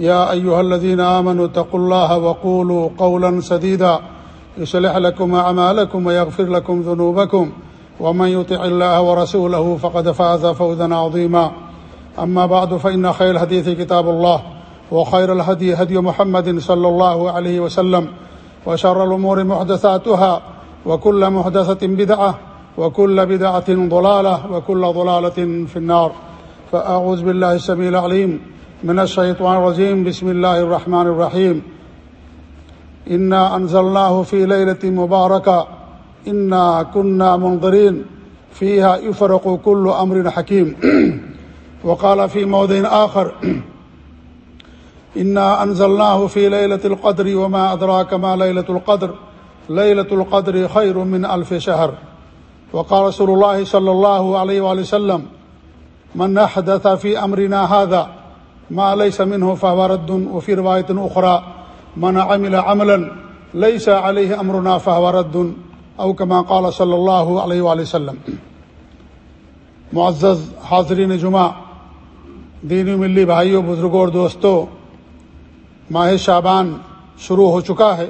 يا أيها الذين آمنوا اتقوا الله وقولوا قولا سديدا يسلح لكم أعمالكم ويغفر لكم ذنوبكم ومن يطع الله ورسوله فقد فاز فوزا عظيما أما بعد فإن خير الحديث كتاب الله وخير الهدي هدي محمد صلى الله عليه وسلم وشر الأمور محدثاتها وكل محدثة بدعة وكل بدعة ضلالة وكل ضلالة في النار فأعوذ بالله السميع العليم من الشيطان الرجيم بسم الله الرحمن الرحيم إنا أنزلناه في ليلة مباركة إنا كنا منظرين فيها يفرق كل أمر حكيم وقال في موضع آخر إنا أنزلناه في ليلة القدر وما أدراك ما ليلة القدر ليلة القدر خير من ألف شهر وقال رسول الله صلى الله عليه وآله وسلم، من أحدث في أمرنا هذا ما ليس منه فهو رد وفي رواية أخرى من عمل عملا ليس عليه أمرنا فهو رد أو كما قال صلى الله عليه وآله وسلم. معزز حاضرین جمعہ، دینی ملی بھائیوں بزرگوں اور دوستوں ماہ شابان شروع ہو چکا ہے،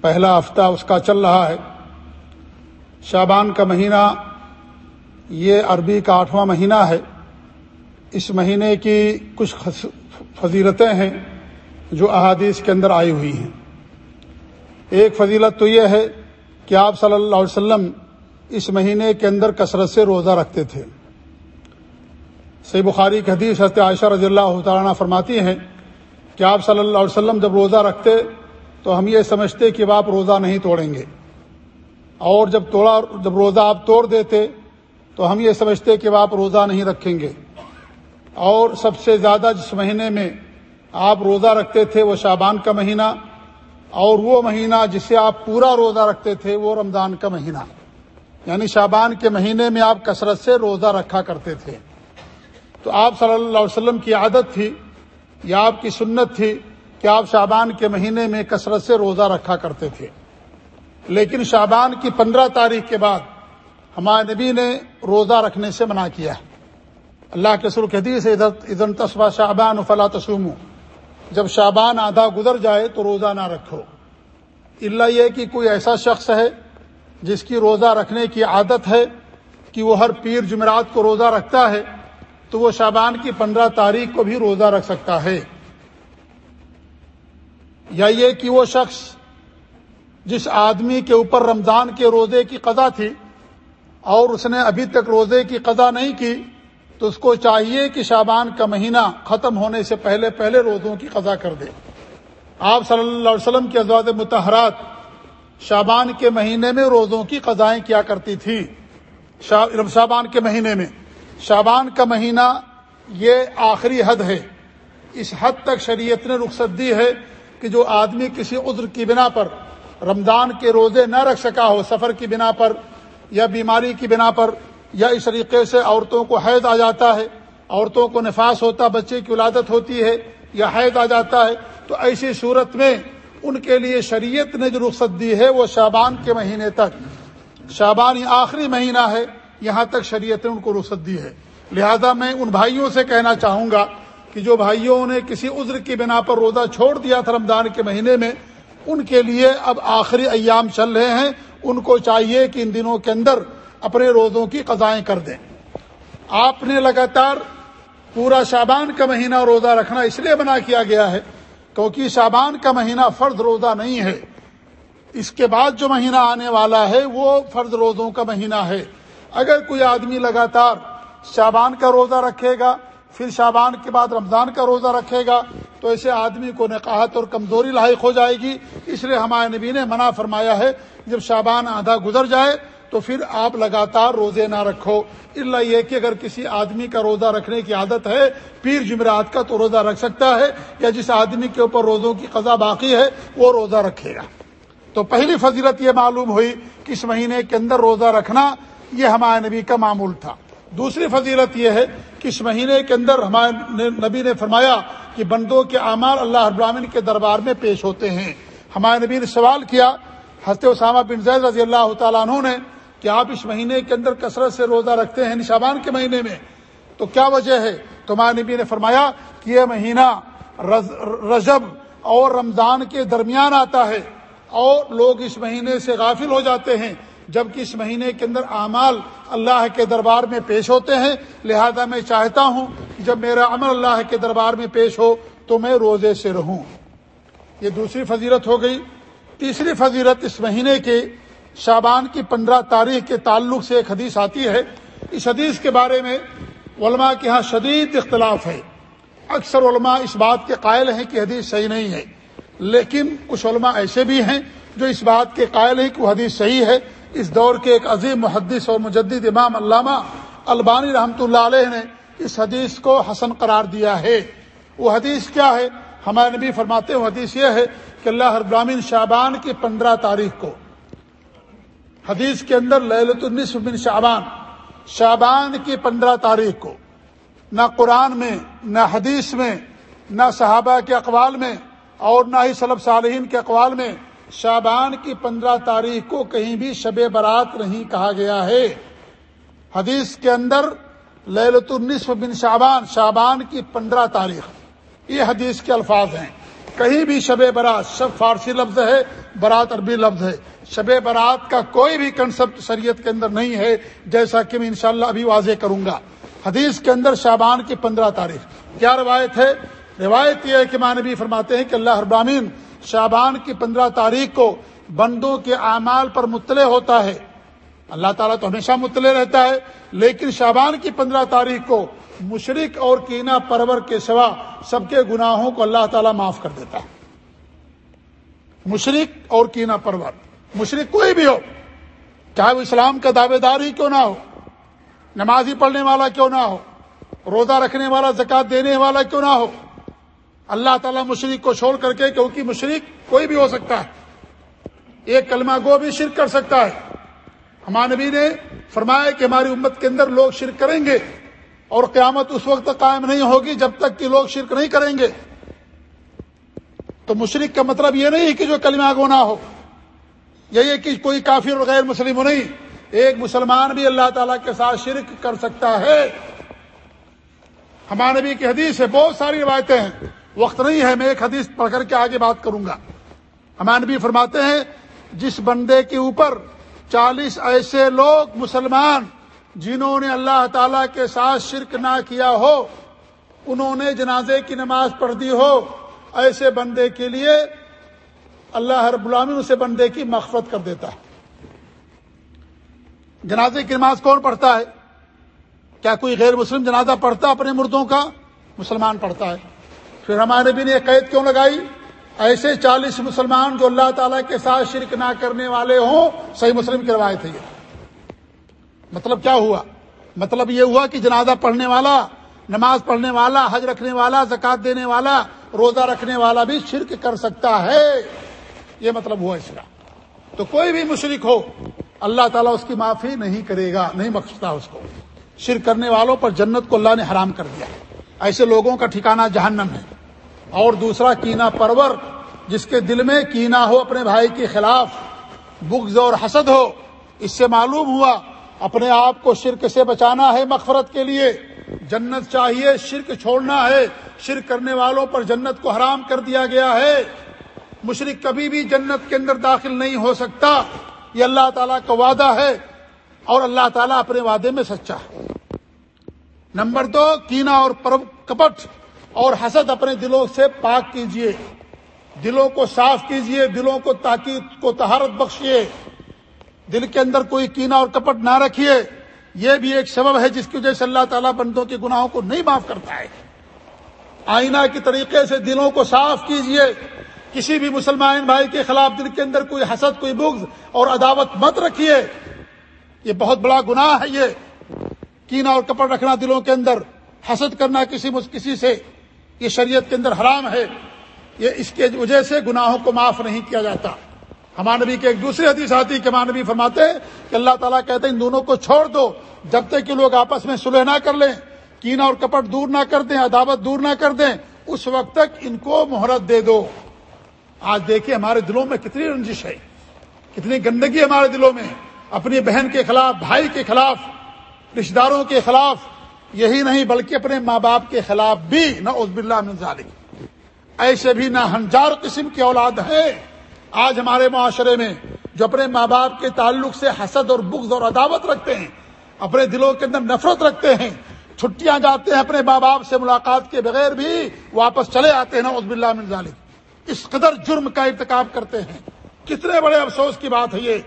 پہلا ہفتہ اس کا چل رہا ہے۔ شابان کا مہینہ یہ عربی کا آٹھواں مہینہ ہے۔ اس مہینے کی کچھ فضیلتیں ہیں جو احادیث کے اندر آئی ہوئی ہیں۔ ایک فضیلت تو یہ ہے کہ آپ صلی اللہ علیہ وسلم اس مہینے کے اندر کثرت سے روزہ رکھتے تھے۔ سی بخاری کی حدیث حضرت عائشہ رضی اللہ تعالیٰ فرماتی ہیں کہ آپ صلی اللہ علیہ وسلم جب روزہ رکھتے تو ہم یہ سمجھتے کہ آپ روزہ نہیں توڑیں گے۔ اور جب توڑا، جب روزہ آپ توڑ دیتے تو ہم یہ سمجھتے کہ آپ روزہ نہیں رکھیں گے۔ اور سب سے زیادہ جس مہینے میں آپ روزہ رکھتے تھے وہ شابان کا مہینہ، اور وہ مہینہ جسے آپ پورا روزہ رکھتے تھے وہ رمضان کا مہینہ۔ یعنی شابان کے مہینے میں آپ کثرت سے روزہ رکھا کرتے تھے۔ تو آپ صلی اللہ علیہ وسلم کی عادت تھی یا آپ کی سنت تھی کہ آپ شابان کے مہینے میں کثرت سے روزہ رکھا کرتے تھے۔ لیکن شابان کی پندرہ تاریخ کے بعد ہمارے نبی نے روزہ رکھنے سے منع کیا۔ ہے اللہ کے سر حدیث ادن تصبہ شابان فلا تسوم جب شابان آدھا گزر جائے تو روزہ نہ رکھو۔ اللہ یہ کہ کوئی ایسا شخص ہے جس کی روزہ رکھنے کی عادت ہے کہ وہ ہر پیر جمعرات کو روزہ رکھتا ہے، تو وہ شابان کی پندرہ تاریخ کو بھی روزہ رکھ سکتا ہے۔ یا یہ کہ وہ شخص جس آدمی کے اوپر رمضان کے روزے کی قضا تھی اور اس نے ابھی تک روزے کی قضا نہیں کی تو اس کو چاہیے کہ شابان کا مہینہ ختم ہونے سے پہلے پہلے روزوں کی قضا کر دے۔ آپ صلی اللہ علیہ وسلم کے ازواد متحرات شابان کے مہینے میں روزوں کی قضائیں کیا کرتی تھی؟ شابان کے مہینے میں۔ شابان کا مہینہ یہ آخری حد ہے۔ اس حد تک شریعت نے رخصت دی ہے کہ جو آدمی کسی عذر کی بنا پر رمضان کے روزے نہ رکھ سکا ہو، سفر کی بنا پر یا بیماری کی بنا پر یا اس طریقے سے عورتوں کو حید آ جاتا ہے، عورتوں کو نفاس ہوتا، بچے کی ولادت ہوتی ہے یا حید آ جاتا ہے، تو ایسی صورت میں ان کے لیے شریعت نے جو رخصت دی ہے وہ شابان کے مہینے تک شابان یہ آخری مہینہ ہے، یہاں تک شریعت نے ان کو رخصت دی ہے۔ لہذا میں ان بھائیوں سے کہنا چاہوں گا کہ جو بھائیوں نے کسی عذر کی بنا پر روزہ چھوڑ دیا تھا رمضان کے مہینے میں، ان کے لیے اب آخری ایام چل رہے ہیں، ان کو چاہیے کہ ان دنوں کے اندر اپنے روزوں کی قضائیں کر دیں۔ آپ نے لگاتار پورا شابان کا مہینہ روزہ رکھنا اس لیے بنا کیا گیا ہے کیونکہ شابان کا مہینہ فرض روزہ نہیں ہے۔ اس کے بعد جو مہینہ آنے والا ہے وہ فرض روزوں کا مہینہ ہے۔ اگر کوئی آدمی لگاتار شابان کا روزہ رکھے گا، پھر شابان کے بعد رمضان کا روزہ رکھے گا، تو ایسے آدمی کو نقاہت اور کمزوری لاحق ہو جائے گی۔ اس لیے ہمارے نبی نے منع فرمایا ہے، جب شابان آدھا گزر جائے تو پھر آپ لگاتار روزے نہ رکھو۔ اللہ یہ کہ اگر کسی آدمی کا روزہ رکھنے کی عادت ہے، پیر جمعرات کا تو روزہ رکھ سکتا ہے، یا جس آدمی کے اوپر روزوں کی قضا باقی ہے، وہ روزہ رکھے گا۔ تو پہلی فضیلت یہ معلوم ہوئی کہ اس مہینے کے اندر روزہ رکھنا یہ ہمارے نبی کا معمول تھا۔ دوسری فضیلت یہ ہے کہ اس مہینے کے اندر ہمارے نبی نے فرمایا کہ بندوں کے اعمال اللہ ابراہین کے دربار میں پیش ہوتے ہیں۔ ہمارے نبی نے سوال کیا، حضرت اسامہ بن زید رضی اللہ تعالیٰ عنہ نے کہ آپ اس مہینے کے اندر کثرت سے روزہ رکھتے ہیں یعنی نشابان کے مہینے میں، تو کیا وجہ ہے؟ تو ہمارے نبی نے فرمایا کہ یہ مہینہ رجب اور رمضان کے درمیان آتا ہے اور لوگ اس مہینے سے غافل ہو جاتے ہیں، جبکہ اس مہینے کے اندر اعمال اللہ کے دربار میں پیش ہوتے ہیں۔ لہذا میں چاہتا ہوں کہ جب میرا عمل اللہ کے دربار میں پیش ہو تو میں روزے سے رہوں۔ یہ دوسری فضیرت ہو گئی۔ تیسری فضیرت اس مہینے کے شابان کی پندرہ تاریخ کے تعلق سے ایک حدیث آتی ہے۔ اس حدیث کے بارے میں علماء کے ہاں شدید اختلاف ہے۔ اکثر علماء اس بات کے قائل ہیں کہ حدیث صحیح نہیں ہے۔ لیکن کچھ علماء ایسے بھی ہیں جو اس بات کے قائل ہیں کہ وہ حدیث صحیح ہے۔ اس دور کے ایک عظیم محدث اور مجدد امام علامہ البانی رحمۃ اللہ علیہ نے اس حدیث کو حسن قرار دیا ہے۔ وہ حدیث کیا ہے؟ ہمارے نبی فرماتے ہیں حدیث یہ ہے کہ اللہ ابراہین شعبان کی پندرہ تاریخ کو حدیث کے اندر للت النصف بن شعبان شعبان کی پندرہ تاریخ کو۔ نہ قرآن میں، نہ حدیث میں، نہ صحابہ کے اقوال میں اور نہ ہی صلب صالحین کے اقوال میں شابان کی پندرہ تاریخ کو کہیں بھی شب برات نہیں کہا گیا ہے۔ حدیث کے اندر للت النصف بن شابان شابان کی پندرہ تاریخ۔ یہ حدیث کے الفاظ ہیں۔ کہیں بھی شب برات، شب فارسی لفظ ہے، برات عربی لفظ ہے۔ شب برات کا کوئی بھی کنسپٹ شریعت کے اندر نہیں ہے، جیسا کہ میں انشاءاللہ ابھی واضح کروں گا۔ حدیث کے اندر شابان کی پندرہ تاریخ۔ کیا روایت ہے؟ روایت یہ ہے کہ مانبی فرماتے ہیں کہ اللہ ابامین شابان کی پندرہ تاریخ کو بندوں کے اعمال پر مطلع ہوتا ہے۔ اللہ تعالیٰ تو ہمیشہ مطلع رہتا ہے، لیکن شابان کی پندرہ تاریخ کو مشرق اور کینا پرور کے سوا سب کے گناہوں کو اللہ تعالیٰ معاف کر دیتا ہے۔ مشرق اور کینا پرور۔ مشرق کوئی بھی ہو، چاہے وہ اسلام کا دعوے دار ہی کیوں نہ ہو، نمازی پڑھنے والا کیوں نہ ہو، روزہ رکھنے والا زکات دینے والا کیوں نہ ہو۔ اللہ تعالیٰ مشرق کو چھوڑ کر کے کیونکہ مشرق کوئی بھی ہو سکتا ہے۔ ایک کلمہ گو بھی شرک کر سکتا ہے۔ ہمارے نبی نے فرمایا کہ ہماری امت کے اندر لوگ شرک کریں گے۔ اور قیامت اس وقت قائم نہیں ہوگی جب تک کہ لوگ شرک نہیں کریں گے۔ تو مشرق کا مطلب یہ نہیں کہ جو کلمہ گو نہ ہو۔ یہ کہ کوئی کافر اور غیر مسلم ہو نہیں۔ ایک مسلمان بھی اللہ تعالیٰ کے ساتھ شرک کر سکتا ہے۔ ہمارے نبی کی حدیث ہے، بہت ساری روایتیں ہیں۔ وقت نہیں ہے، میں ایک حدیث پڑھ کر کے آگے بات کروں گا۔ ہمارے نبی فرماتے ہیں، جس بندے کے اوپر چالیس ایسے لوگ مسلمان جنہوں نے اللہ تعالی کے ساتھ شرک نہ کیا ہو، انہوں نے جنازے کی نماز پڑھ دی ہو، ایسے بندے کے لیے اللہ رب العالمین اسے بندے کی مغفرت کر دیتا ہے۔ جنازے کی نماز کون پڑھتا ہے؟ کیا کوئی غیر مسلم جنازہ پڑھتا اپنے مردوں کا؟ مسلمان پڑھتا ہے۔ پھر ہمارے نبی نے قید کیوں لگائی؟ ایسے چالیس مسلمان جو اللہ تعالیٰ کے ساتھ شرک نہ کرنے والے ہوں، صحیح مسلم کی روایت ہے یہ۔ مطلب کیا ہوا؟ مطلب یہ ہوا کہ جنازہ پڑھنے والا، نماز پڑھنے والا، حج رکھنے والا، زکات دینے والا، روزہ رکھنے والا بھی شرک کر سکتا ہے۔ یہ مطلب ہوا اس کا۔ تو کوئی بھی مشرک ہو، اللہ تعالیٰ اس کی معافی نہیں کرے گا، نہیں بخشتا اس کو۔ شرک کرنے والوں پر جنت کو اللہ نے حرام کر دیا۔ ایسے لوگوں کا ٹھکانہ جہنم ہے۔ اور دوسرا کینا پرور، جس کے دل میں کینا ہو اپنے بھائی کے خلاف، بغض اور حسد ہو، اس سے معلوم ہوا اپنے آپ کو شرک سے بچانا ہے مغفرت کے لیے۔ جنت چاہیے، شرک چھوڑنا ہے۔ شرک کرنے والوں پر جنت کو حرام کر دیا گیا ہے۔ مشرق کبھی بھی جنت کے اندر داخل نہیں ہو سکتا۔ یہ اللہ تعالیٰ کا وعدہ ہے اور اللہ تعالیٰ اپنے وعدے میں سچا ہے۔ نمبر دو، کینا اور کپٹ اور حسد اپنے دلوں سے پاک کیجیے۔ دلوں کو صاف کیجیے، دلوں کو تاکید کو تہارت بخشیے دل کے اندر کوئی کینا اور کپٹ نہ رکھیے۔ یہ بھی ایک سبب ہے جس کی وجہ سے اللہ تعالیٰ بندوں کے گناہوں کو نہیں معاف کرتا ہے۔ آئینہ کے طریقے سے دلوں کو صاف کیجیے۔ کسی بھی مسلمان بھائی کے خلاف دل کے اندر کوئی حسد، کوئی بغض اور عداوت مت رکھیے۔ یہ بہت بڑا گناہ ہے یہ۔ کینا اور کپڑ رکھنا دلوں کے اندر، حسد کرنا کسی کسی سے، یہ شریعت کے اندر حرام ہے۔ یہ اس کے وجہ سے گناہوں کو معاف نہیں کیا جاتا۔ ہمارے نبی کے ایک دوسرے حدیث آتی کہ ہمارے نبی فرماتے ہیں کہ اللہ تعالیٰ کہتے ہیں ان دونوں کو چھوڑ دو، جب تک کہ لوگ آپس میں سلح نہ کر لیں، کینا اور کپٹ دور نہ کر دیں، عداوت دور نہ کر دیں، اس وقت تک ان کو مہرت دے دو۔ آج دیکھیے ہمارے دلوں میں کتنی رنجش ہے، کتنی گندگی ہمارے دلوں میں، اپنی بہن کے خلاف، بھائی کے خلاف رشتے داروں کے خلاف، یہی نہیں بلکہ اپنے ماں باپ کے خلاف بھی نہ عزب اللہ ظالم ایسے بھی نہ ہنجار قسم کی اولاد ہے آج ہمارے معاشرے میں جو اپنے ماں باپ کے تعلق سے حسد اور بغض اور عداوت رکھتے ہیں، اپنے دلوں کے اندر نفرت رکھتے ہیں، چھٹیاں جاتے ہیں اپنے ماں باپ سے ملاقات کے بغیر بھی واپس چلے آتے ہیں نا اللہ من ظالم اس قدر جرم کا ارتکاب کرتے ہیں۔ کتنے بڑے افسوس کی بات ہے یہ۔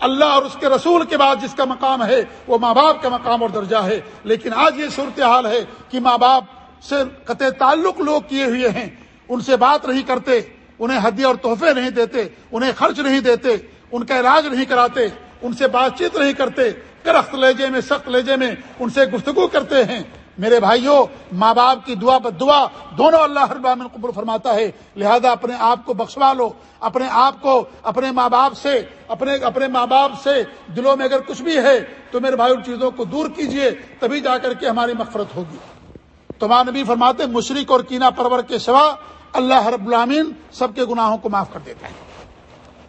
اللہ اور اس کے رسول کے بعد جس کا مقام ہے، وہ ماں باپ کا مقام اور درجہ ہے۔ لیکن آج یہ صورتحال ہے کہ ماں باپ سے قطع تعلق لوگ کیے ہوئے ہیں، ان سے بات نہیں کرتے۔ انہیں ہدیے اور تحفے نہیں دیتے، انہیں خرچ نہیں دیتے، ان کا علاج نہیں کراتے، ان سے بات چیت نہیں کرتے کرخت لہجے میں، سخت لہجے میں ان سے گفتگو کرتے ہیں۔ میرے بھائیوں، ماں باپ کی دعا بد دعا دونوں اللہ ہر قبول فرماتا ہے۔ لہذا اپنے آپ کو بخشوا لو، اپنے آپ کو، اپنے ماں باپ سے، اپنے اپنے ماں باپ سے دلوں میں اگر کچھ بھی ہے تو میرے بھائی ان چیزوں کو دور کیجیے، تبھی جا کر کے ہماری مغفرت ہوگی۔ تو ماں نبی فرماتے مشرق اور کینا پرور کے سوا اللہ رب العامین سب کے گناہوں کو معاف کر دیتا ہے۔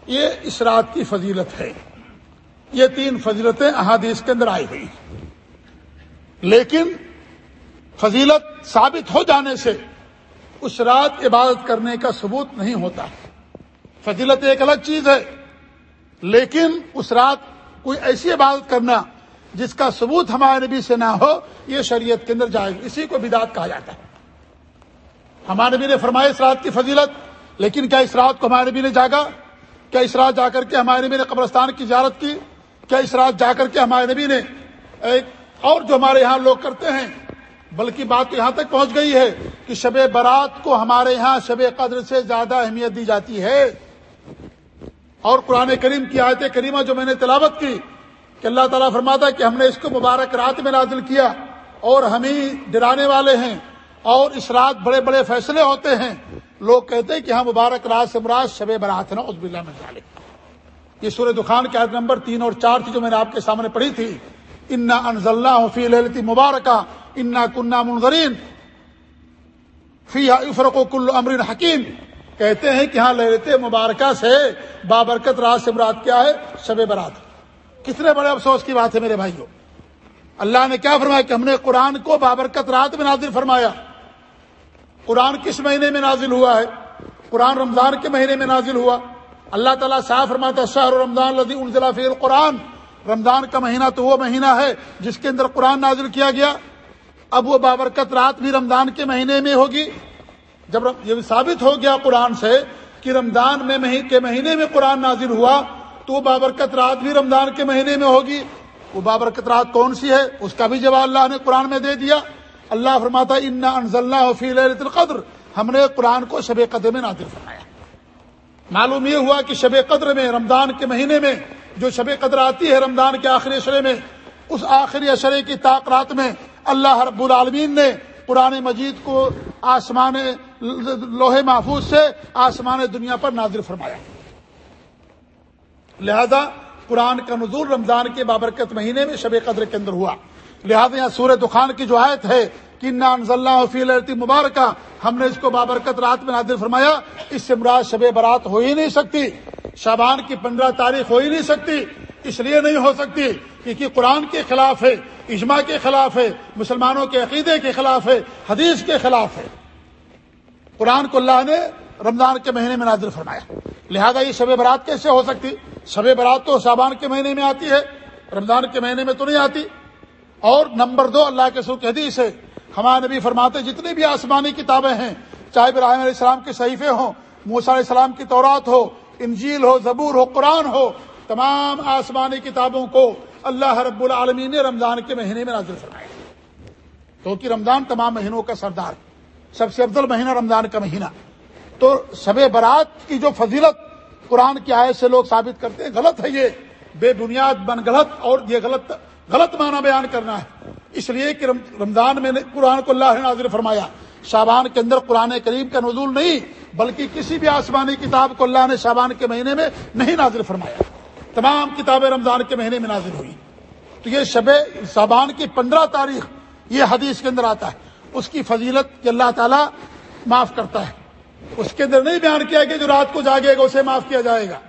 یہ اس رات کی فضیلت ہے۔ یہ تین فضیلتیں احادیث کے اندر آئی ہوئی لیکن فضیلت ثابت ہو جانے سے اس رات عبادت کرنے کا ثبوت نہیں ہوتا۔ فضیلت ایک الگ چیز ہے۔ لیکن اس رات کوئی ایسی عبادت کرنا جس کا ثبوت ہمارے نبی سے نہ ہو، یہ شریعت کے اندر جائے اسی کو بدات کہا جاتا ہے۔ ہمارے نبی نے فرمایا اس رات کی فضیلت، لیکن کیا اس رات کو ہمارے نبی نے جاگا؟ کیا اس رات جا کر کے ہمارے نبی نے قبرستان کی زیارت کی؟ کیا اس رات جا کر کے ہمارے نبی نے ایک اور جو ہمارے یہاں لوگ کرتے ہیں، بلکہ بات تو یہاں تک پہنچ گئی ہے کہ شب برات کو ہمارے یہاں شب قدر سے زیادہ اہمیت دی جاتی ہے۔ اور قرآن کریم کی آیت کریمہ جو میں نے تلاوت کی، کہ اللہ تعالیٰ فرماتا کہ ہم نے اس کو مبارک رات میں نازل کیا اور ہم ہی ڈرانے والے ہیں۔ اور اس رات بڑے بڑے فیصلے ہوتے ہیں۔ لوگ کہتے ہیں کہ ہم مبارک رات سے مراد شب برات نا عزب اللہ میں یہ سورہ دخان کے عدد نمبر تین اور چار تھی جو میں نے آپ کے سامنے پڑھی تھی۔ انا انزلہ فی للتی مبارکہ انا کنہ منظرین فی افرق و کل امر حکیم کہتے ہیں کہ ہاں لہرت مبارکہ سے بابرکت رات سے مراد کیا ہے؟ شب برات۔ کتنے بڑے افسوس کی بات ہے میرے بھائیوں۔ اللہ نے کیا فرمایا کہ ہم نے قرآن کو بابرکت رات میں نازل فرمایا۔ قرآن کس مہینے میں نازل ہوا ہے؟ قرآن رمضان کے مہینے میں نازل ہوا۔ اللہ تعالیٰ صاحب فرماتا شاہ رمضان لدی انزلہ فی القرآن۔ رمضان کا مہینہ تو وہ مہینہ ہے جس کے اندر قرآن نازل کیا گیا۔ اب وہ بابرکت رات بھی رمضان کے مہینے میں ہوگی۔ جب یہ ثابت ہو گیا قرآن سے کہ رمضان میں کے مہینے میں قرآن نازل ہوا، تو وہ بابرکت رات بھی رمضان کے مہینے میں ہوگی۔ وہ بابرکت رات کون سی ہے؟ اس کا بھی جواب اللہ نے قرآن میں دے دیا۔ اللہ فرماتا انا انزل فی القدر. ہم نے قرآن کو شب قدر میں نازل فرمایا معلوم یہ ہوا کہ شب قدر میں، رمضان کے مہینے میں جو شب قدر آتی ہے، رمضان کے آخری اشرے میں، اس آخری اشرے کی طاقرات میں اللہ رب العالمین نے قرآن مجید کو آسمان لوہے محفوظ سے آسمان دنیا پر نازل فرمایا لہذا قرآن کا نزول رمضان کے بابرکت مہینے میں شب قدر کے اندر ہوا۔ لہذا یہاں سورہ دخان کی جو آیت ہے کہ اللہ فی الرتی مبارکہ، ہم نے اس کو بابرکت رات میں نازل فرمایا، اس سے مراد شب برات ہو ہی نہیں سکتی شابان کی پندرہ تاریخ ہو ہی نہیں سکتی، اس لیے نہیں ہو سکتی، کیونکہ قرآن کے خلاف ہے، اجماع کے خلاف ہے، مسلمانوں کے عقیدے کے خلاف ہے، حدیث کے خلاف ہے۔ قرآن کو اللہ نے رمضان کے مہینے میں نازل فرمایا۔ لہذا یہ شب برات کیسے ہو سکتی؟ شب برات تو شابان کے مہینے میں آتی ہے، رمضان کے مہینے میں تو نہیں آتی۔ اور نمبر دو اللہ کے سر حدیث ہے ہمارے نبی فرماتے جتنی بھی آسمانی کتابیں ہیں، چاہے ابراہیم علیہ السلام کے صحیفے ہوں، موسیٰ علیہ السلام کی تورات ہو، انجیل ہو، زبور ہو، قرآن ہو، تمام آسمانی کتابوں کو اللہ رب العالمین نے رمضان کے مہینے میں نازل فرمایا۔ کیونکہ رمضان تمام مہینوں کا سردار، سب سے افضل مہینہ رمضان کا مہینہ۔ تو شب برات کی جو فضیلت قرآن کی آیت سے لوگ ثابت کرتے ہیں، غلط ہے یہ، بے بنیاد بن غلط اور یہ غلط غلط معنی بیان کرنا ہے۔ اس لیے کہ رمضان میں قرآن کو اللہ نے نازل فرمایا۔ شابان کے اندر قرآن کریم کا نزول نہیں، بلکہ کسی بھی آسمانی کتاب کو اللہ نے شابان کے مہینے میں نہیں نازل فرمایا۔ تمام کتابیں رمضان کے مہینے میں نازل ہوئی تو یہ شب شابان کی پندرہ تاریخ یہ حدیث کے اندر آتا ہے۔ اس کی فضیلت کہ اللہ تعالیٰ معاف کرتا ہے۔ اس کے اندر نہیں بیان کیا کہ جو رات کو جاگے گا اسے معاف کیا جائے گا،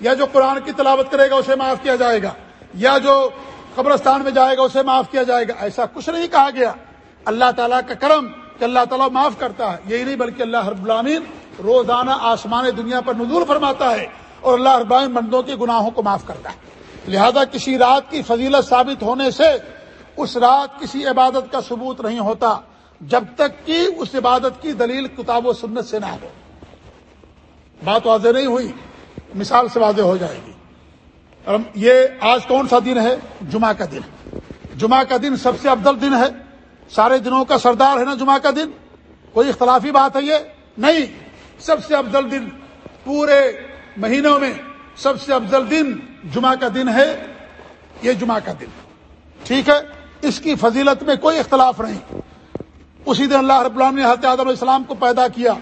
یا جو قرآن کی تلاوت کرے گا اسے معاف کیا جائے گا، یا جو قبرستان میں جائے گا، اسے معاف کیا جائے گا۔ ایسا کچھ نہیں کہا گیا۔ اللہ تعالیٰ کا کرم کہ اللہ تعالیٰ معاف کرتا ہے۔ یہی نہیں بلکہ اللہ رب العالمین روزانہ آسمان دنیا پر نزول فرماتا ہے اور اللہ رب العالمین مندوں کے گناہوں کو معاف کرتا ہے۔ لہذا کسی رات کی فضیلت ثابت ہونے سے اس رات کسی عبادت کا ثبوت نہیں ہوتا، جب تک کہ اس عبادت کی دلیل کتاب و سنت سے نہ ہو۔ بات واضح نہیں ہوئی، مثال سے واضح ہو جائے گی۔ یہ آج کون سا دن ہے؟ جمعہ کا دن۔ جمعہ کا دن سب سے افضل دن ہے۔ سارے دنوں کا سردار ہے نا جمعہ کا دن؟ کوئی اختلافی بات ہے یہ؟ نہیں۔ سب سے افضل دن پورے مہینوں میں سب سے افضل دن جمعہ کا دن ہے۔ یہ جمعہ کا دن۔ ٹھیک ہے؟ اس کی فضیلت میں کوئی اختلاف نہیں۔ اسی دن اللہ رب اللہ نے حضرت آدم علیہ السلام کو پیدا کیا۔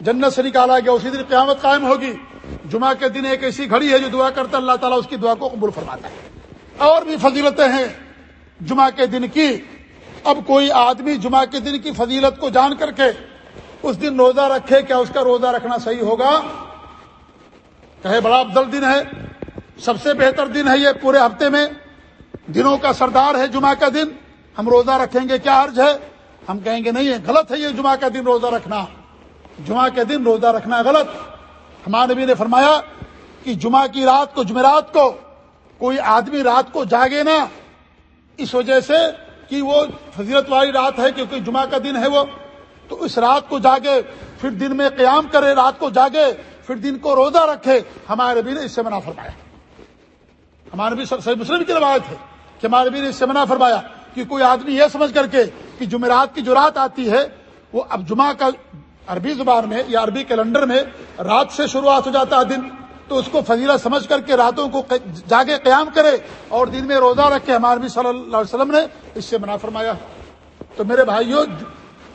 جنت سے نکالا گیا۔ اسی دن قیامت قائم ہوگی۔ جمعہ کے دن ایک ایسی گھڑی ہے جو دعا کرتا اللہ تعالیٰ اس کی دعا کو قبول فرماتا ہے۔ اور بھی فضیلتیں ہیں جمعہ کے دن کی۔ اب کوئی آدمی جمعہ کے دن کی فضیلت کو جان کر کے اس دن روزہ رکھے، کیا اس کا روزہ رکھنا صحیح ہوگا؟ کہے، بڑا افضل دن ہے۔ سب سے بہتر دن ہے یہ پورے ہفتے میں۔ دنوں کا سردار ہے جمعہ کا دن۔ ہم روزہ رکھیں گے، کیا عرض ہے؟ ہم کہیں گے، نہیں ہے غلط ہے یہ جمعہ کا دن روزہ رکھنا۔ جمعہ کے دن روزہ رکھنا غلط۔ ہمارے نبی نے فرمایا کہ جمعہ کی رات کو، جمعرات کو کوئی آدمی رات کو جاگے نا اس وجہ سے کہ وہ فضیلت والی رات ہے کیونکہ جمعہ کا دن ہے وہ۔ تو اس رات کو جاگے، پھر دن میں قیام کرے، رات کو جاگے، پھر دن کو روزہ رکھے۔ ہمارے نبی نے اس سے منع فرمایا۔ ہمارے نبی صحیح مسلم کی روایت ہے کہ ہمارے نبی نے اس سے منع فرمایا کہ کوئی آدمی یہ سمجھ کر کے کہ جمعرات کی جو رات آتی ہے، وہ اب جمعہ کا عربی زبان میں یا عربی کیلنڈر میں رات سے شروعات ہو جاتا ہے دن، تو اس کو فضیلہ سمجھ کر کے راتوں کو جاگے قیام کرے اور دن میں روزہ رکھے۔ ہمارے صلی اللہ علیہ وسلم نے اس سے منع فرمایا۔ تو میرے بھائیوں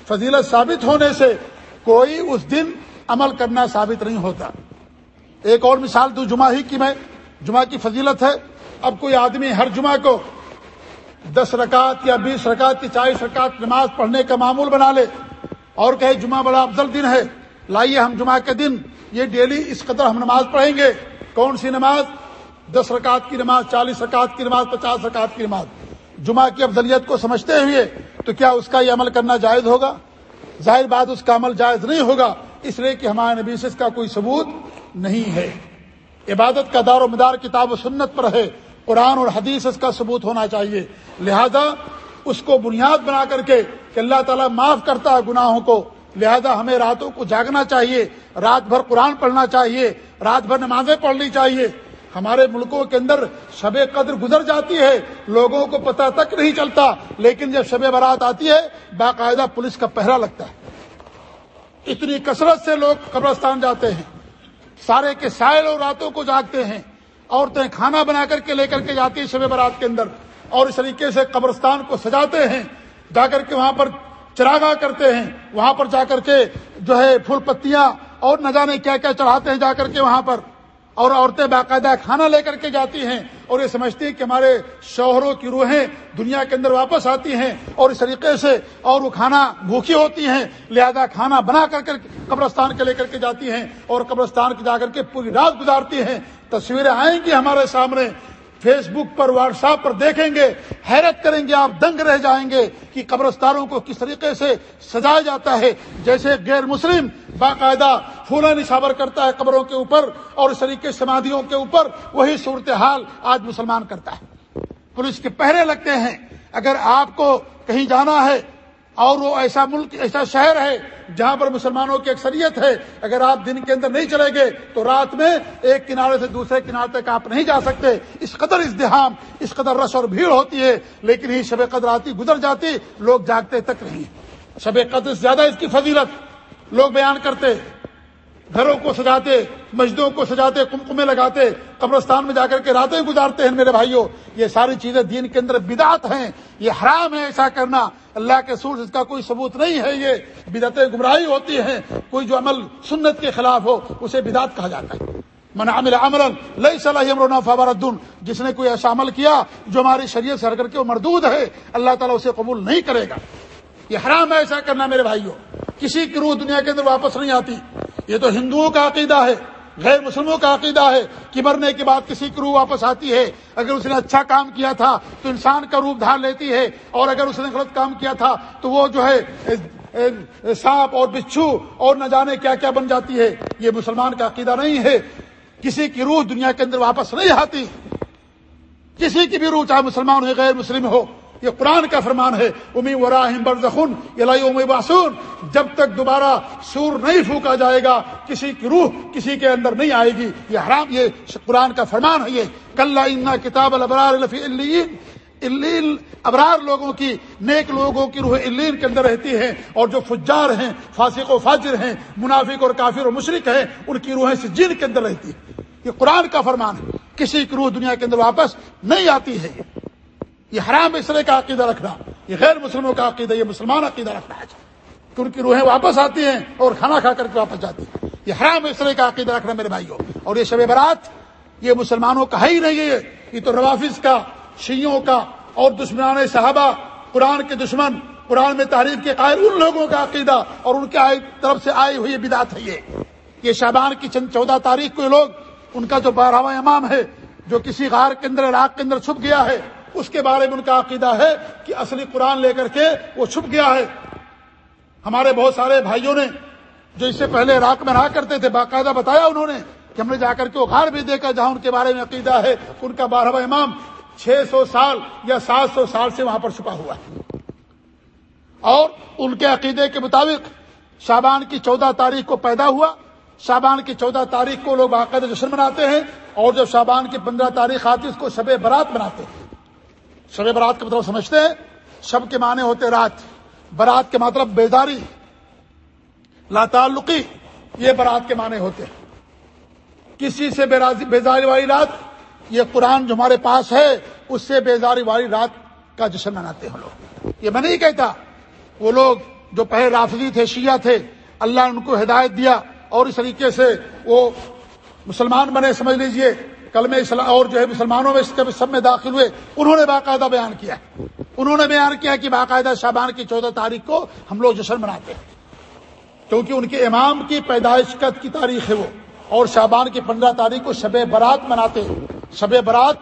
فضیلت ثابت ہونے سے کوئی اس دن عمل کرنا ثابت نہیں ہوتا۔ ایک اور مثال دو جمعہ ہی کی میں، جمعہ کی فضیلت ہے۔ اب کوئی آدمی ہر جمعہ کو دس رکعت یا بیس رکعت کی چالیس رکعت نماز پڑھنے کا معمول بنا لے اور کہے جمعہ بڑا افضل دن ہے، لائیے ہم جمعہ کے دن۔ یہ ڈیلی اس قدر ہم نماز پڑھیں گے۔ کون سی نماز؟ دس رکعت کی نماز، چالیس رکعت کی نماز، پچاس رکعت کی نماز۔ جمعہ کی افضلیت کو سمجھتے ہوئے تو کیا اس کا یہ عمل کرنا جائز ہوگا؟ ظاہر بات اس کا عمل جائز نہیں ہوگا، اس لیے کہ ہمارے نبی سے اس کا کوئی ثبوت نہیں ہے۔ عبادت کا دار و مدار کتاب و سنت پر ہے، قرآن اور حدیث اس کا ثبوت ہونا چاہیے۔ لہذا اس کو بنیاد بنا کر کے کہ اللہ تعالیٰ معاف کرتا ہے گناہوں کو، لہذا ہمیں راتوں کو جاگنا چاہیے، رات بھر قرآن پڑھنا چاہیے، رات بھر نمازیں پڑھنی چاہیے۔ ہمارے ملکوں کے اندر شب قدر گزر جاتی ہے، لوگوں کو پتہ تک نہیں چلتا، لیکن جب شب برات آتی ہے، باقاعدہ پولیس کا پہرا لگتا ہے۔ اتنی کثرت سے لوگ قبرستان جاتے ہیں۔ سارے کے سائے لوگ راتوں کو جاگتے ہیں۔ عورتیں کھانا بنا کر کے لے کر کے جاتی ہیں شب برات کے اندر۔ اور اس طریقے سے قبرستان کو سجاتے ہیں، جا کر کے وہاں پر چراغا کرتے ہیں، وہاں پر جا کر کے جو ہے پھول پتیاں اور نہ جانے کیا کیا چڑھاتے ہیں جا کر کے وہاں پر۔ اور عورتیں باقاعدہ کھانا لے کر کے جاتی ہیں اور یہ سمجھتی ہیں کہ ہمارے شوہروں کی روحیں دنیا کے اندر واپس آتی ہیں اور اس طریقے سے اور وہ کھانا بھوکی ہوتی ہیں، لہذا کھانا بنا کر کے قبرستان کے لے کر کے جاتی ہیں اور قبرستان کے جا کر کے پوری رات گزارتی ہیں۔ تصویریں آئیں گی ہمارے سامنے۔ فیس بک پر، واٹس ایپ پر دیکھیں گے، حیرت کریں گے، آپ دنگ رہ جائیں گے کہ قبرستانوں کو کس طریقے سے سجایا جاتا ہے۔ جیسے غیر مسلم باقاعدہ پھولا نشاور کرتا ہے قبروں کے اوپر اور اس طریقے سمادھیوں کے اوپر، وہی صورتحال آج مسلمان کرتا ہے۔ پولیس کے پہرے لگتے ہیں۔ اگر آپ کو کہیں جانا ہے اور وہ ایسا ملک، ایسا شہر ہے جہاں پر مسلمانوں کی اکثریت ہے، اگر آپ دن کے اندر نہیں چلے گے تو رات میں ایک کنارے سے دوسرے کنارے تک آپ نہیں جا سکتے۔ اس قدر ازدحام، اس قدر رش اور بھیڑ ہوتی ہے، لیکن یہ شب قدر آتی گزر جاتی، لوگ جاگتے تک نہیں۔ شب قدر زیادہ اس کی فضیلت، لوگ بیان کرتے، گھروں کو سجاتے مسجدوں کو سجاتے، کمکمے لگاتے، قبرستان میں جا کر کے راتیں گزارتے ہیں، میرے بھائیوں یہ ساری چیزیں دین کے اندر بدعت ہیں۔ یہ حرام ہے ایسا کرنا۔ اللہ کے سور اس کا کوئی ثبوت نہیں ہے، یہ بدعتیں گمراہی ہوتی ہیں۔ کوئی جو عمل سنت کے خلاف ہو، اسے بدعت کہا جاتا ہے۔ من عمل عملا لئی صلاح امرنا فبردن جس نے کوئی ایسا عمل کیا جو ہماری شریعت سے ہر کر کے وہ مردود ہے، اللہ تعالیٰ اسے قبول نہیں کرے گا۔ یہ حرام ہے ایسا کرنا میرے بھائیوں۔ کسی کی روح دنیا کے اندر واپس نہیں آتی۔ یہ تو ہندوؤں کا عقیدہ ہے۔ غیر مسلموں کا عقیدہ ہے کہ مرنے کے بعد کسی کی روح واپس آتی ہے۔ اگر اس نے اچھا کام کیا تھا تو انسان کا روپ دھار لیتی ہے، اور اگر اس نے غلط کام کیا تھا تو وہ جو ہے، سانپ اور بچھو اور نہ جانے کیا کیا بن جاتی ہے۔ یہ مسلمان کا عقیدہ نہیں ہے۔ کسی کی روح دنیا کے اندر واپس نہیں آتی۔ کسی کی بھی روح چاہے مسلمان ہو غیر مسلم ہو۔ یہ قرآن کا فرمان ہے امی وراہم برزخن ام باسون جب تک دوبارہ سور نہیں پھونکا جائے گا، کسی کی روح کسی کے اندر نہیں آئے گی، یہ حرام، یہ قرآن کا فرمان ہے یہ۔ کل کتاب البرار ابرار لوگوں کی، نیک لوگوں کی روح الین کے اندر رہتی ہے، اور جو فجار ہیں، فاسق و فاجر ہیں، منافق اور کافر و مشرق ہیں، ان کی روحیں سے کے اندر رہتی ہے یہ قرآن کا فرمان ہے، کسی کی روح دنیا کے اندر واپس نہیں آتی ہے۔ یہ حرام اسرے کا عقیدہ رکھنا۔ یہ غیر مسلموں کا عقیدہ، یہ مسلمان عقیدہ رکھنا ہے۔ کہ ان کی روحیں واپس آتی ہیں اور کھانا کھا کر کے واپس جاتی ہیں۔ یہ حرام اسرے کا عقیدہ رکھنا میرے بھائیوں۔ اور یہ شب برات، یہ مسلمانوں کا ہے ہی نہیں ہے۔ یہ تو روافظ کا شیوں کا اور دشمنان صحابہ، قرآن کے دشمن، قرآن میں تحریر کے قائل ان لوگوں کا عقیدہ اور ان کے طرف سے آئی ہوئی بدات ہے یہ۔ یہ شابان کی چند چودہ تاریخ کو لوگ، ان کا جو بارہواں امام ہے، جو کسی غار کے اندر، عراق کے اندر چھپ گیا ہے اس کے بارے میں ان کا عقیدہ ہے کہ اصلی قرآن لے کر کے وہ چھپ گیا ہے۔ ہمارے بہت سارے بھائیوں نے جو اس سے پہلے عراق میں رہا کرتے تھے، باقاعدہ بتایا انہوں نے کہ ہم نے جا کر کے وہ غار بھی دیکھا جہاں ان کے بارے میں عقیدہ ہے ان کا بارہواں امام چھ سو سال یا سات سو سال سے وہاں پر چھپا ہوا ہے۔ اور ان کے عقیدے کے مطابق شابان کی چودہ تاریخ کو پیدا ہوا۔ شابان کی چودہ تاریخ کو لوگ باقاعدہ جشن مناتے ہیں اور جب شابان کی پندرہ تاریخ آتی اس کو شب برات مناتے ہیں۔ شب برات کا مطلب سمجھتے ہیں، شب کے معنی ہوتے رات۔ برات کے مطلب بیداری۔ لا تعلقی، یہ برات کے معنی ہوتے ہیں۔ کسی سے بیداری والی رات، یہ قرآن جو ہمارے پاس ہے، اس سے بیداری والی رات کا جشن مناتے ہیں لوگ۔ یہ میں نہیں کہتا، وہ لوگ جو پہلے رافضی تھے، شیعہ تھے، اللہ نے ان کو ہدایت دیا اور اس طریقے سے وہ مسلمان بنے، سمجھ لیجیے۔ کل میں اور جو ہے مسلمانوں میں سب میں داخل ہوئے، انہوں نے باقاعدہ بیان کیا انہوں نے بیان کیا کہ باقاعدہ شابان کی چودہ تاریخ کو ہم لوگ جشن مناتے ہیں۔ کیونکہ ان کے امام کی پیدائش کی تاریخ ہے وہ، اور شابان کی پندرہ تاریخ کو شب برات مناتے ہیں۔ شب برات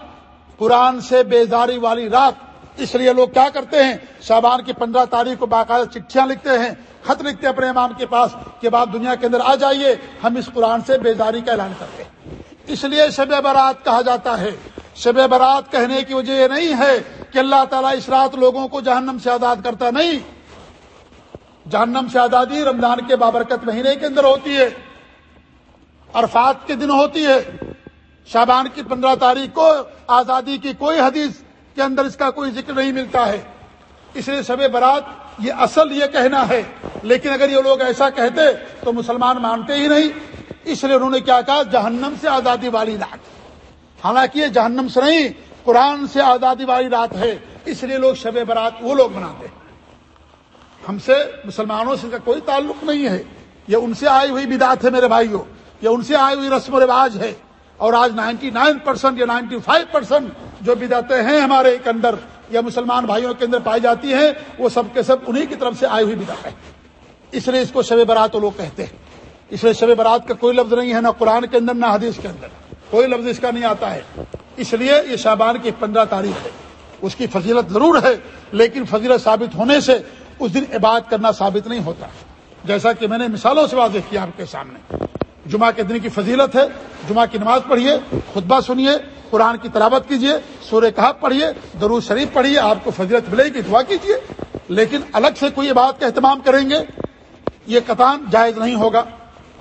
قرآن سے بیزاری والی رات۔ اس لیے لوگ کیا کرتے ہیں؟ شابان کی پندرہ تاریخ کو باقاعدہ چٹھیاں لکھتے ہیں، خط لکھتے ہیں اپنے امام کے پاس کہ بعد دنیا کے اندر آ جائیے، ہم اس قرآن سے بیزاری کا اعلان کرتے ہیں۔ اس لیے شب برات کہا جاتا ہے۔ شب برات کہنے کی وجہ یہ نہیں ہے کہ اللہ تعالیٰ اس رات لوگوں کو جہنم سے آزاد کرتا نہیں۔ جہنم سے آزادی رمضان کے بابرکت مہینے کے اندر ہوتی ہے۔ عرفات کے دن ہوتی ہے۔ شابان کی پندرہ تاریخ کو آزادی کی کوئی حدیث کے اندر اس کا کوئی ذکر نہیں ملتا ہے۔ اس لیے شب برات یہ اصل یہ کہنا ہے۔ لیکن اگر یہ لوگ ایسا کہتے تو مسلمان مانتے ہی نہیں۔ اس لیے انہوں نے کیا کہا؟ جہنم سے آزادی والی رات۔ حالانکہ یہ جہنم سے نہیں، قرآن سے آزادی والی رات ہے۔ اس لیے لوگ شب برات وہ لوگ مناتے ہیں۔ ہم سے مسلمانوں سے کا کوئی تعلق نہیں ہے۔ یہ ان سے آئی ہوئی بدات ہے میرے بھائیوں۔ یہ ان سے آئی ہوئی رسم و رواج ہے۔ اور آج نائنٹی نائن پرسینٹ یا نائنٹی فائیو پرسینٹ جو بدعتیں ہیں ہمارے اندر یا مسلمان بھائیوں کے اندر پائی جاتی ہیں، وہ سب کے سب انہی کی طرف سے آئی ہوئی بدعت ہے اس لیے اس کو شب برات لوگ کہتے ہیں۔ اس لیے شب برات کا کوئی لفظ نہیں ہے، نہ قرآن کے اندر، نہ حدیث کے اندر۔ کوئی لفظ اس کا نہیں آتا ہے۔ اس لیے یہ شابان کی پندرہ تاریخ ہے۔ اس کی فضیلت ضرور ہے، لیکن فضیلت ثابت ہونے سے اس دن عبادت کرنا ثابت نہیں ہوتا۔ جیسا کہ میں نے مثالوں سے واضح کیا آپ کے سامنے۔ جمعہ کے دن کی فضیلت ہے، جمعہ کی نماز پڑھیے، خطبہ سنیے، قرآن کی تلاوت کیجیے، سورہ کہا پڑھیے، درود شریف پڑھیے، آپ کو فضیلت ملے گی، دعا کیجیے۔ لیکن الگ سے کوئی بات کا اہتمام کریں گے، یہ قطان جائز نہیں ہوگا۔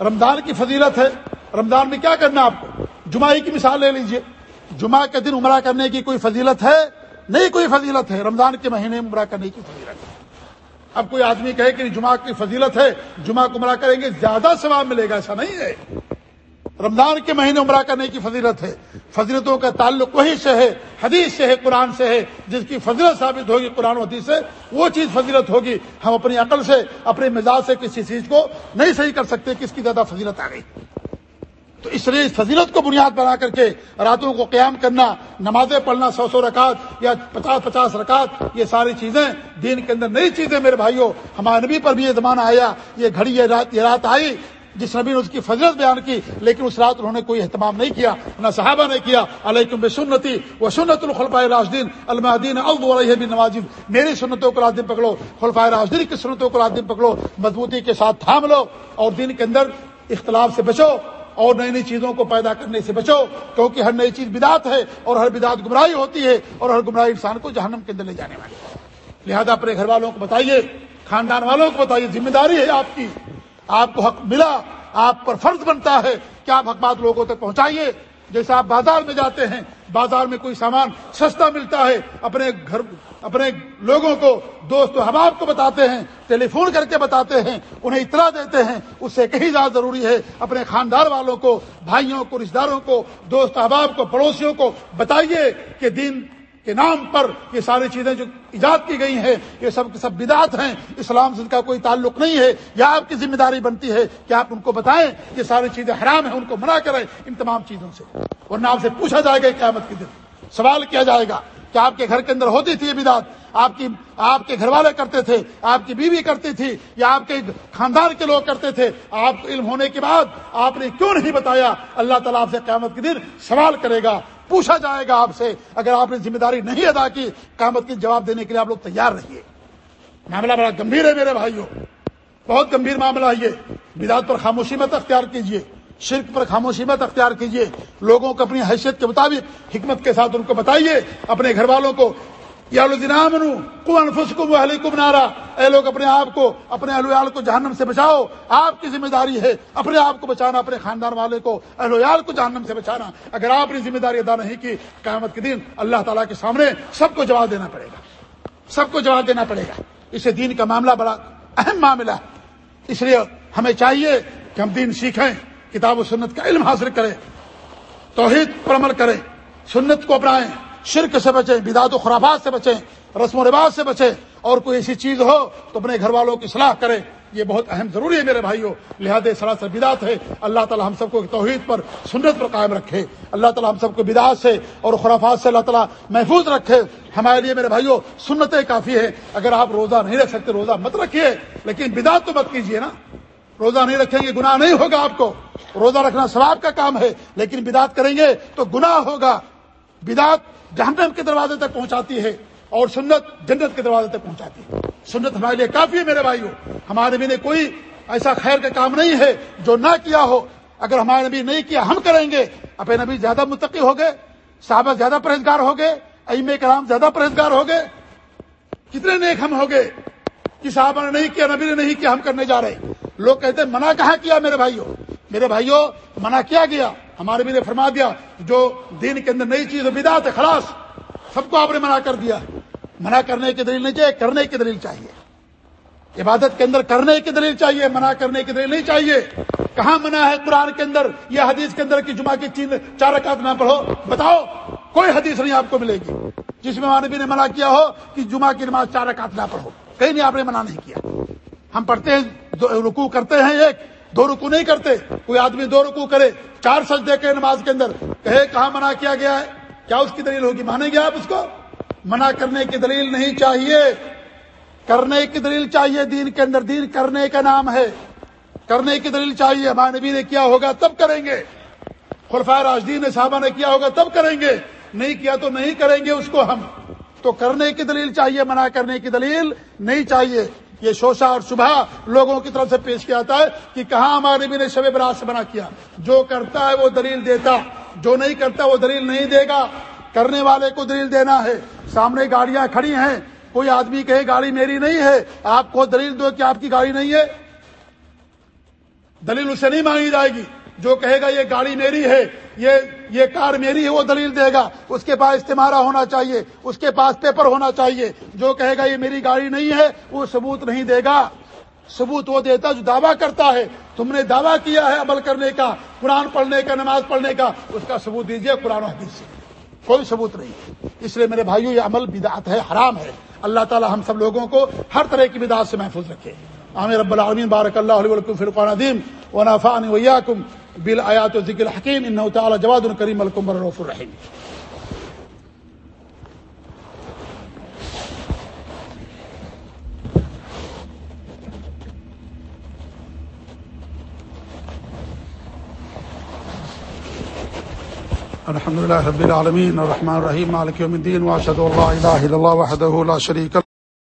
رمضان کی فضیلت ہے۔ رمضان میں کیا کرنا آپ کو؟ جمعہ کی مثال لے لیجیے۔ جمعہ کے دن عمرہ کرنے کی کوئی فضیلت ہے؟ نہیں کوئی فضیلت ہے۔ رمضان کے مہینے میں عمرہ کرنے کی فضیلت ہے۔ اب کوئی آدمی کہے کہ جمعہ کی فضیلت ہے، جمعہ کو عمرہ کریں گے، زیادہ ثواب ملے گا، ایسا نہیں ہے۔ رمضان کے مہینے عمرہ کرنے کی فضیلت ہے۔ فضیلتوں کا تعلق وہی سے ہے، حدیث سے ہے، قرآن سے ہے، جس کی فضیلت ثابت ہوگی قرآن و حدیث سے، وہ چیز فضیلت ہوگی۔ ہم اپنی عقل سے، اپنے مزاج سے کسی چیز کو نہیں صحیح کر سکتے کس کی زیادہ فضیلت آ گئی۔ تو اس لیے اس فضیلت کو بنیاد بنا کر کے راتوں کو قیام کرنا، نمازیں پڑھنا، سو سو رکعت یا پچاس پچاس رکعت، یہ ساری چیزیں دین کے اندر نئی چیزیں میرے بھائیوں، ہمارے نبی پر بھی یہ زمانہ آیا، یہ گھڑی، یہ رات یہ رات آئی جس نبی نے اس کی فضرت بیان کی، لیکن اس رات انہوں نے کوئی اہتمام نہیں کیا، نہ صحابہ نے کیا۔ علیکم بے سنتی وہ سنت الخلفۂ راجدین المدین الب نواز میری سنتوں کو رات دن پکڑو خلفۂ راجدین کی سنتوں کو رات دن پکڑو، مضبوطی کے ساتھ تھام لو اور دن کے اندر اختلاف سے بچو اور نئی نئی چیزوں کو پیدا کرنے سے بچو، کیونکہ ہر نئی چیز بدات ہے اور ہر بدات گمراہی ہوتی ہے اور ہر گمراہی انسان کو جہنم کے اندر لے جانے والی لہذا اپنے گھر والوں کو بتائیے، خاندان والوں کو بتائیے، ذمہ داری ہے آپ کی۔ آپ کو حق ملا، آپ پر فرض بنتا ہے کہ آپ حق بات لوگوں تک پہنچائیے۔ جیسے آپ بازار میں جاتے ہیں، بازار میں کوئی سامان سستا ملتا ہے، اپنے گھر، اپنے لوگوں کو، دوست و حباب کو بتاتے ہیں، ٹیلی فون کر کے بتاتے ہیں، انہیں اطلاع دیتے ہیں۔ اس سے کہیں زیادہ ضروری ہے اپنے خاندان والوں کو، بھائیوں کو رشتے داروں کو، دوست احباب کو، پڑوسیوں کو بتائیے کہ دین کے نام پر یہ ساری چیزیں جو ایجاد کی گئی ہیں، یہ سب سب بدعت ہیں۔ اسلام سے ان کا کوئی تعلق نہیں ہے۔ یا آپ کی ذمہ داری بنتی ہے کہ آپ ان کو بتائیں یہ ساری چیزیں حرام ہیں، ان کو منع کریں ان تمام چیزوں سے۔ ورنہ آپ سے پوچھا جائے گا قیامت کے دن سوال کیا جائے گا کہ آپ کے گھر کے اندر ہوتی تھی یہ بدعت آپ کی، آپ کے گھر والے کرتے تھے، آپ کی بیوی کرتی تھی یا آپ کے خاندان کے لوگ کرتے تھے، آپ کو علم ہونے کے بعد آپ نے کیوں نہیں بتایا؟ اللہ تعالیٰ آپ سے قیامت کے دن سوال کرے گا، پوچھا جائے گا آپ سے، اگر آپ نے ذمہ داری نہیں ادا کی، قیامت کی جواب دینے کے لیے آپ لوگ تیار رہیے۔ معاملہ بڑا گمبھیر ہے میرے بھائیوں۔ بہت گمبھیر معاملہ ہے یہ۔ بدعت پر خاموشی مت اختیار کیجیے۔ شرک پر خاموشی مت اختیار کیجیے۔ لوگوں کو اپنی حیثیت کے مطابق حکمت کے ساتھ ان کو بتائیے، اپنے گھر والوں کو یا کم نارا۔ اے لوگ، اپنے آپ کو، اپنے اہل کو جہنم سے بچاؤ۔ آپ کی ذمہ داری ہے اپنے آپ کو بچانا، اپنے خاندان والے کو، اہل کو جہنم سے بچانا۔ اگر آپ نے ذمہ داری ادا نہیں کی، قیامت کے دن اللہ تعالیٰ کے سامنے سب کو جواب دینا پڑے گا۔ سب کو جواب دینا پڑے گا۔ اسے دین کا معاملہ بڑا اہم معاملہ ہے۔ اس لیے ہمیں چاہیے کہ ہم دین سیکھیں، کتاب و سنت کا علم حاصل کریں، توحید پر عمل کریں، سنت کو اپنائیں۔ شرک سے بچیں، بدعت و خرابات سے بچیں، رسم و رواج سے بچیں، اور کوئی ایسی چیز ہو تو اپنے گھر والوں کی صلاح کریں۔ یہ بہت اہم ضروری ہے میرے بھائیوں۔ لہٰذا سراسر بدعت ہے۔ اللہ تعالی ہم سب کو توحید پر، سنت پر قائم رکھے۔ اللہ تعالی ہم سب کو بدعت سے اور خرافات سے اللہ تعالیٰ محفوظ رکھے۔ ہمارے لیے میرے بھائیوں، سنتیں کافی ہے اگر آپ روزہ نہیں رکھ سکتے، روزہ مت رکھیے، لیکن بدعت تو مت کیجیے نا۔ روزہ نہیں رکھیں گے، گناہ نہیں ہوگا آپ کو۔ روزہ رکھنا ثواب کا کام ہے، لیکن بدعت کریں گے تو گناہ ہوگا۔ بدعت جہنم کے دروازے تک پہنچاتی ہے اور سنت جنت کے دروازے تک پہنچاتی ہے۔ سنت ہمارے لیے کافی ہے میرے بھائیوں۔ ہمارے نبی نے کوئی ایسا خیر کا کام نہیں ہے جو نہ کیا ہو۔ اگر ہمارے نبی نہیں کیا، ہم کریں گے۔ اپنے نبی زیادہ متقی ہو گئے، صحابہ زیادہ پرہزگار ہو گئے ایم کرام زیادہ پرہزگار ہو گئے۔ کتنے نیک ہم ہو گئے کہ صحابہ نے نہیں کیا، نبی نے نہیں کیا، ہم کرنے جا رہے لوگ کہتے ہیں، منع کہاں کیا میرے بھائیوں؟ میرے بھائیوں منع کیا گیا؟ ہمارے بھی نے فرما دیا، جو دین کے اندر نئی چیز بدات ہے، خلاص، سب کو آپ نے منع کر دیا۔ منع کرنے کی دلیل نہیں چاہیے، کرنے کی دلیل چاہیے۔ عبادت کے اندر کرنے کی دلیل چاہیے، منع کرنے کی دلیل نہیں چاہیے۔ کہاں منع ہے قرآن کے اندر؟ یا حدیث کے اندر کی جمعہ کی چیز چار رکعت نہ پڑھو؟ بتاؤ، کوئی حدیث نہیں آپ کو ملے گی۔ جس میں مانوی نے منع کیا ہو کہ جمعہ کی نماز چار رکعت نہ پڑھو۔ کہیں نہیں آپ نے منع نہیں کیا۔ ہم پڑھتے ہیں رکو کرتے ہیں ایک دو رکو نہیں کرتے، کوئی آدمی دو رکو کرے، چار سج دے کے نماز کے اندر کہے کہاں منع کیا گیا ہے؟ کیا اس کی دلیل ہوگی؟ مانیں گے آپ اس کو؟ منع کرنے کی دلیل نہیں چاہیے۔ کرنے کی دلیل چاہیے دین کے اندر۔ دین کرنے کا نام ہے۔ کرنے کی دلیل چاہیے۔ ہمارے نبی نے کیا ہوگا تب کریں گے۔ خلفائے راجدین نے صحابہ نے کیا ہوگا تب کریں گے۔ نہیں کیا تو نہیں کریں گے اس کو ہم۔ تو کرنے کی دلیل چاہیے، منع کرنے کی دلیل نہیں چاہیے۔ یہ شوشا اور شبہ لوگوں کی طرف سے پیش کیا جاتا ہے کہ کہاں ہمارے بھی نے شب برات سے بنا کیا؟ جو کرتا ہے وہ دلیل دیتا، جو نہیں کرتا وہ دلیل نہیں دے گا۔ کرنے والے کو دلیل دینا ہے۔ سامنے گاڑیاں کھڑی ہیں۔ کوئی آدمی کہے، گاڑی میری نہیں ہے۔ آپ کو دلیل دو کہ آپ کی گاڑی نہیں ہے۔ دلیل اسے نہیں مانگی جائے گی۔ جو کہے گا، یہ گاڑی میری ہے، یہ یہ کار میری ہے وہ دلیل دے گا۔ اس کے پاس استعمارہ ہونا چاہیے۔ اس کے پاس پیپر ہونا چاہیے۔ جو کہے گا یہ میری گاڑی نہیں ہے، وہ ثبوت نہیں دے گا۔ ثبوت وہ دیتا جو دعویٰ کرتا ہے۔ تم نے دعویٰ کیا ہے عمل کرنے کا، قرآن پڑھنے کا، نماز پڑھنے کا۔ اس کا ثبوت دیجیے قرآن و حدیث سے۔ کوئی ثبوت نہیں۔ اس لیے میرے بھائیو، یہ عمل بدعت ہے، حرام ہے۔ اللہ تعالی ہم سب لوگوں کو ہر طرح کی بدعت سے محفوظ رکھے۔ عامر رب العالمین، بارک اللہ علیہ فرقان عدیم و نافان ویاکم بل آیات و ذکر حکیم ان تعالی جواد الکریم الکم الرف الرحیم الحمد لله رب العالمين، الرحمن الرحيم، مالك يوم الدين واشهد ان لا اله الا الله وحده لا شريك له.